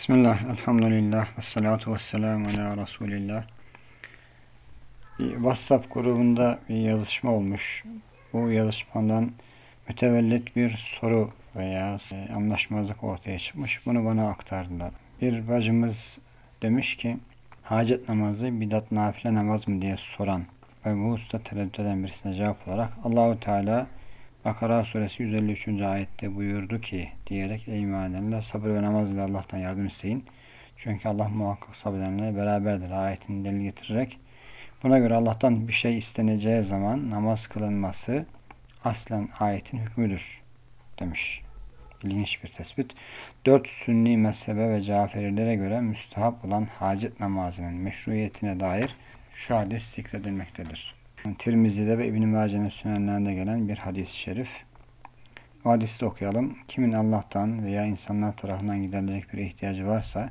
Bismillah, elhamdülillah, ve salatu ve selamu ala Resulillah. Bir WhatsApp grubunda bir yazışma olmuş. Bu yazışmadan mütevellit bir soru veya anlaşmazlık ortaya çıkmış. Bunu bana aktardılar. Bir bacımız demiş ki, hacet namazı bidat nafile namaz mı diye soran ve bu usta tereddüt eden birisine cevap olarak Allahu Teala Bakara suresi 153. ayette buyurdu ki diyerek ey iman sabır ve namaz ile Allah'tan yardım isteyin. Çünkü Allah muhakkak sabredenlerle beraberdir ayetini delil getirerek buna göre Allah'tan bir şey isteneceği zaman namaz kılınması aslen ayetin hükmüdür demiş. İlginç bir tespit. Dört sünni mezhebe ve caferilere göre müstahap olan hacet namazının meşruiyetine dair şu hadis zikredilmektedir. Tirmizi'de ve İbn-i Mace'nin gelen bir hadis-i şerif. O hadisi okuyalım. Kimin Allah'tan veya insanlar tarafından giderilecek bir ihtiyacı varsa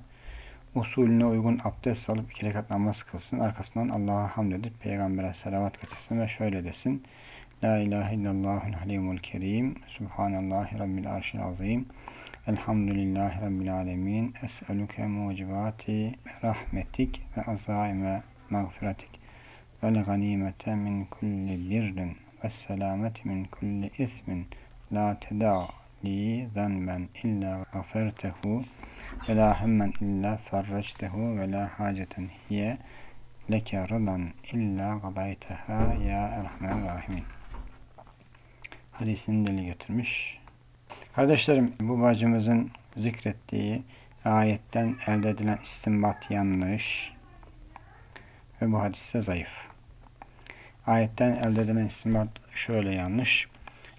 usulüne uygun abdest alıp iki rekat namaz kılsın. Arkasından Allah'a hamd edip peygambere selavat getirsin ve şöyle desin. La ilahe illallahul halimul kerim. Subhanallahi rabbil arşil azim. Elhamdülillahi rabbil alemin. Es'eluke mucibati rahmetik ve azaime mağfiratik vel ganimete min kulli birrin ve selameti min kulli ismin la teda li zanben illa gafertehu ve la hemmen illa ferrectehu ve la haceten hiye leke rıdan illa gadayteha ya erhamen rahimin hadisini deli getirmiş. Kardeşlerim bu bacımızın zikrettiği ayetten elde edilen istinbat yanlış ve bu hadise zayıf. Ayetten elde edilen istinbat şöyle yanlış.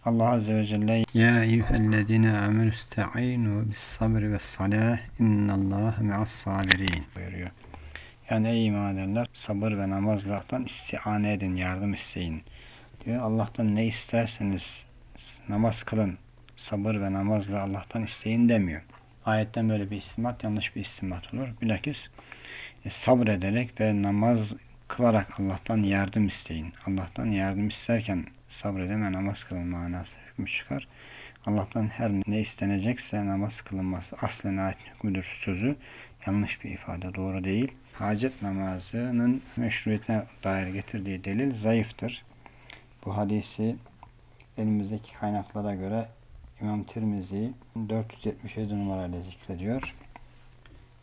Allah Azze ve Celle Ya eyyühellezine amenü sta'inu bis sabri ve salah innallâhe mi'as sabirin buyuruyor. Yani ey iman edenler sabır ve namazla Allah'tan istiane edin, yardım isteyin. Diyor Allah'tan ne isterseniz namaz kılın, sabır ve namazla Allah'tan isteyin demiyor. Ayetten böyle bir istimat yanlış bir istimat olur. Bilakis e, sabrederek ve namaz kılarak Allah'tan yardım isteyin. Allah'tan yardım isterken sabredeme namaz kılın manası hükmü çıkar. Allah'tan her ne istenecekse namaz kılınması aslen ait hükmüdür sözü yanlış bir ifade doğru değil. Hacet namazının meşruiyetine dair getirdiği delil zayıftır. Bu hadisi elimizdeki kaynaklara göre İmam Tirmizi 477 numarayla zikrediyor.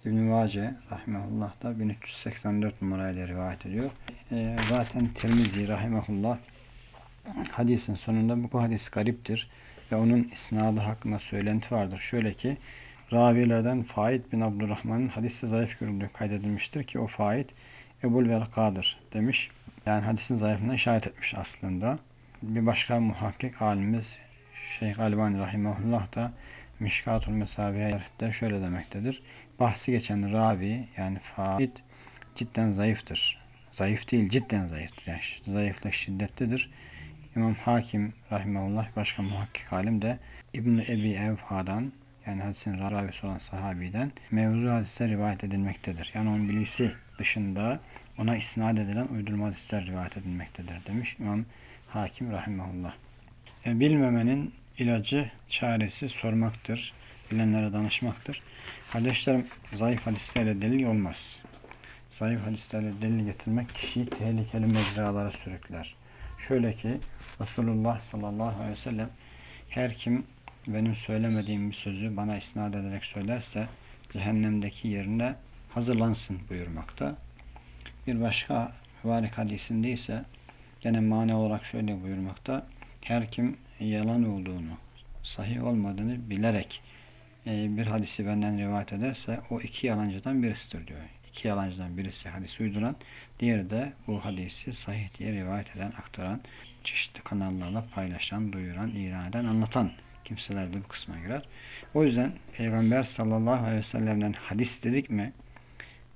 İbn-i Mace Rahimahullah da 1384 numarayla rivayet ediyor. E, zaten Tirmizi Rahimahullah hadisin sonunda bu hadis gariptir ve onun isnadı hakkında söylenti vardır. Şöyle ki ravilerden Faid bin Abdurrahman'ın hadiste zayıf görüldüğü kaydedilmiştir ki o Faid Ebul Velka'dır demiş. Yani hadisin zayıflığına işaret etmiş aslında. Bir başka muhakkik halimiz Şeyh Albani Rahimahullah da Mişkatul Mesabiye'de şöyle demektedir. Bahsi geçen ravi yani faid cidden zayıftır. Zayıf değil cidden zayıftır. Yani zayıflık şiddetlidir. İmam Hakim Rahimahullah başka muhakkik alim de İbn-i Ebi Evha'dan yani hadisin ravisi olan sahabiden mevzu hadisler rivayet edilmektedir. Yani onun bilgisi dışında ona isnat edilen uydurma hadisler rivayet edilmektedir demiş İmam Hakim Rahimahullah. E, bilmemenin ilacı, çaresi sormaktır. Bilenlere danışmaktır. Kardeşlerim zayıf hadislerle delil olmaz. Zayıf hadislerle delil getirmek kişiyi tehlikeli mecralara sürükler. Şöyle ki Resulullah sallallahu aleyhi ve sellem her kim benim söylemediğim bir sözü bana isnat ederek söylerse cehennemdeki yerine hazırlansın buyurmakta. Bir başka mübarek hadisinde ise gene mani olarak şöyle buyurmakta. Her kim yalan olduğunu, sahih olmadığını bilerek e, bir hadisi benden rivayet ederse o iki yalancıdan birisidir diyor. İki yalancıdan birisi hadisi uyduran, diğeri de bu hadisi sahih diye rivayet eden, aktaran, çeşitli kanallarla paylaşan, duyuran, ilan eden, anlatan kimseler de bu kısma girer. O yüzden Peygamber sallallahu aleyhi ve sellem'den hadis dedik mi,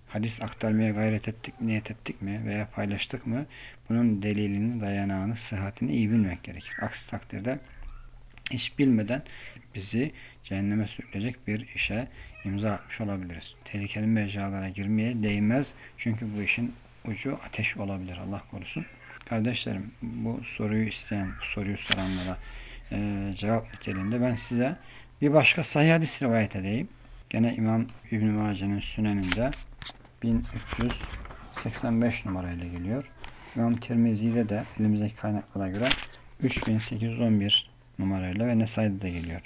hadis aktarmaya gayret ettik, niyet ettik mi veya paylaştık mı bunun delilini, dayanağını, sıhhatini iyi bilmek gerekir. Aksi takdirde hiç bilmeden bizi cehenneme sürülecek bir işe imza atmış olabiliriz. Tehlikeli mecralara girmeye değmez. Çünkü bu işin ucu ateş olabilir. Allah korusun. Kardeşlerim bu soruyu isteyen, bu soruyu soranlara e, cevap niteliğinde ben size bir başka sahih hadis rivayet edeyim. Gene İmam İbn Mace'nin Süneninde 1385 numarayla geliyor. İmam Tirmizi'de de elimizdeki kaynaklara göre 3811 numarayla ve Nesai'de de geliyor.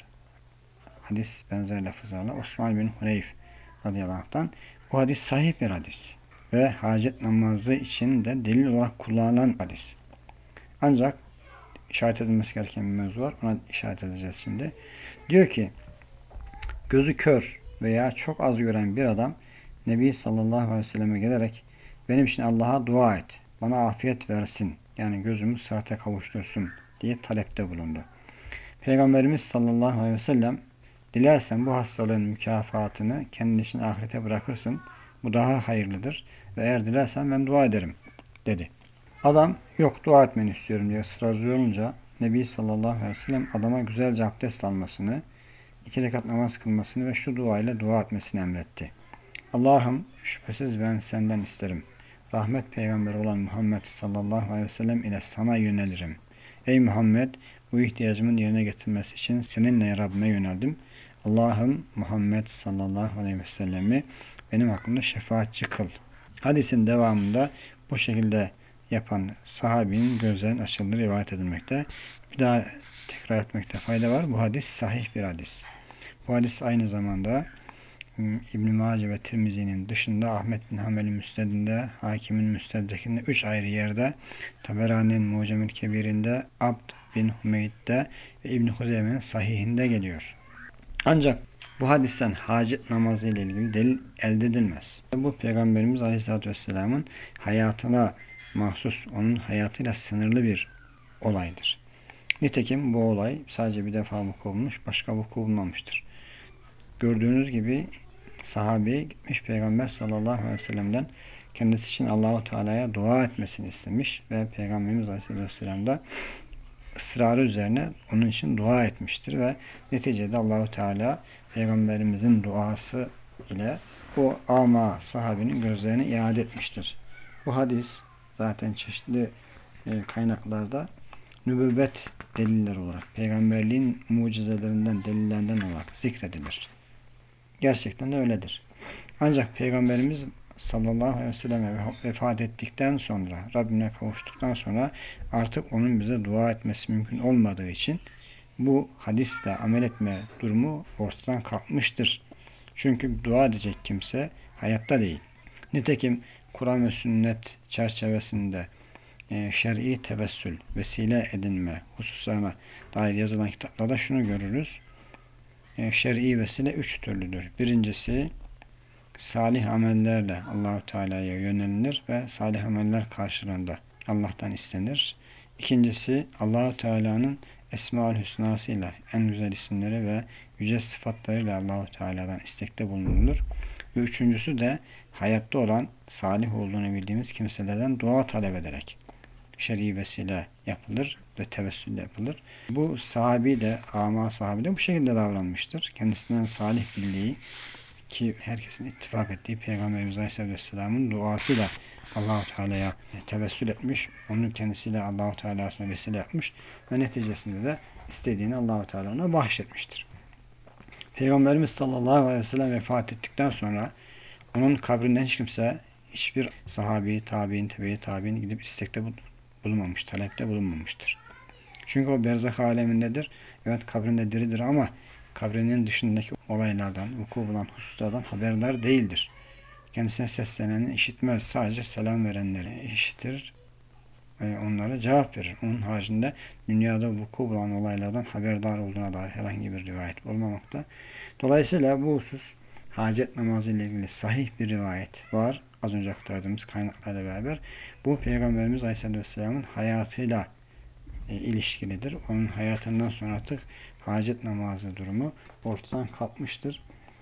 Hadis benzer lafızlarla Osman bin Huneyf radıyallahu anh'tan bu hadis sahih bir hadis ve hacet namazı için de delil olarak kullanılan hadis. Ancak işaret edilmesi gereken bir mevzu var. Ona işaret edeceğiz şimdi. Diyor ki gözü kör veya çok az gören bir adam Nebi sallallahu aleyhi ve selleme gelerek benim için Allah'a dua et. Bana afiyet versin. Yani gözümü saate kavuştursun diye talepte bulundu. Peygamberimiz sallallahu aleyhi ve sellem dilersen bu hastalığın mükafatını kendin için ahirete bırakırsın. Bu daha hayırlıdır. Ve eğer dilersen ben dua ederim dedi. Adam yok dua etmeni istiyorum diye ısrarcı olunca Nebi sallallahu aleyhi ve sellem adama güzelce abdest almasını, iki rekat namaz kılmasını ve şu duayla dua etmesini emretti. Allah'ım şüphesiz ben senden isterim. Rahmet peygamberi olan Muhammed sallallahu aleyhi ve sellem ile sana yönelirim. Ey Muhammed bu ihtiyacımın yerine getirmesi için seninle Rabbime yöneldim. Allah'ım Muhammed sallallahu aleyhi ve sellemi benim hakkımda şefaatçi kıl. Hadisin devamında bu şekilde yapan sahabinin gözlerin açıldığı rivayet edilmekte. Bir daha tekrar etmekte fayda var. Bu hadis sahih bir hadis. Bu hadis aynı zamanda İbn-i Mace ve Tirmizi'nin dışında Ahmet bin Hanbel'in müstedinde, Hakim'in müstedrekinde üç ayrı yerde, Taberani'nin Mucemül Kebir'inde, Abd bin Hümeyd'de ve İbn-i Huzeyme'nin sahihinde geliyor. Ancak bu hadisten hacet namazı ile ilgili delil elde edilmez. Bu Peygamberimiz Aleyhisselatü Vesselam'ın hayatına mahsus, onun hayatıyla sınırlı bir olaydır. Nitekim bu olay sadece bir defa vuku bulmuş, başka vuku bulmamıştır. Gördüğünüz gibi sahabe gitmiş Peygamber sallallahu aleyhi ve sellem'den kendisi için Allahu Teala'ya dua etmesini istemiş ve Peygamberimiz aleyhisselam da ısrarı üzerine onun için dua etmiştir ve neticede Allahu Teala Peygamberimizin duası ile o ama sahabenin gözlerini iade etmiştir. Bu hadis zaten çeşitli e, kaynaklarda nübüvvet deliller olarak, peygamberliğin mucizelerinden, delillerinden olarak zikredilir. Gerçekten de öyledir. Ancak Peygamberimiz sallallahu aleyhi ve selleme vefat ettikten sonra, Rabbine kavuştuktan sonra artık onun bize dua etmesi mümkün olmadığı için bu hadisle amel etme durumu ortadan kalkmıştır. Çünkü dua edecek kimse hayatta değil. Nitekim Kur'an ve sünnet çerçevesinde e, şer'i tevessül, vesile edinme hususlarına dair yazılan kitaplarda şunu görürüz. Şer'i vesile üç türlüdür. Birincisi salih amellerle Allahu Teala'ya yönelilir ve salih ameller karşılığında Allah'tan istenir. İkincisi Allahu Teala'nın Esmaül Hüsnasıyla en güzel isimleri ve yüce sıfatlarıyla Allahu Teala'dan istekte bulunulur. Ve üçüncüsü de hayatta olan salih olduğunu bildiğimiz kimselerden dua talep ederek şer'i vesile yapılır ve tevessül yapılır. Bu sahabi de, ama sahabi de bu şekilde davranmıştır. Kendisinden salih bildiği ki herkesin ittifak ettiği Peygamberimiz Aleyhisselam'ın duasıyla Allahu Teala'ya tevessül etmiş. Onun kendisiyle Allahu Teala'sına vesile yapmış ve neticesinde de istediğini Allahu Teala ona bahşetmiştir. Peygamberimiz sallallahu aleyhi ve sellem vefat ettikten sonra onun kabrinden hiç kimse hiçbir sahabi, tabi'in, tebe tabi'in gidip istekte bulunmamış, talepte bulunmamıştır. Çünkü o berzak alemindedir. Evet kabrinde diridir ama kabrinin dışındaki olaylardan, vuku bulan hususlardan haberdar değildir. Kendisine sesleneni işitmez. Sadece selam verenleri işitir ve onlara cevap verir. Onun haricinde dünyada vuku bulan olaylardan haberdar olduğuna dair herhangi bir rivayet olmamakta. Dolayısıyla bu husus hacet namazı ile ilgili sahih bir rivayet var. Az önce aktardığımız kaynaklarla beraber. Bu Peygamberimiz Aleyhisselam'ın hayatıyla e, ilişkilidir. Onun hayatından sonra artık hacet namazı durumu ortadan kalkmıştır.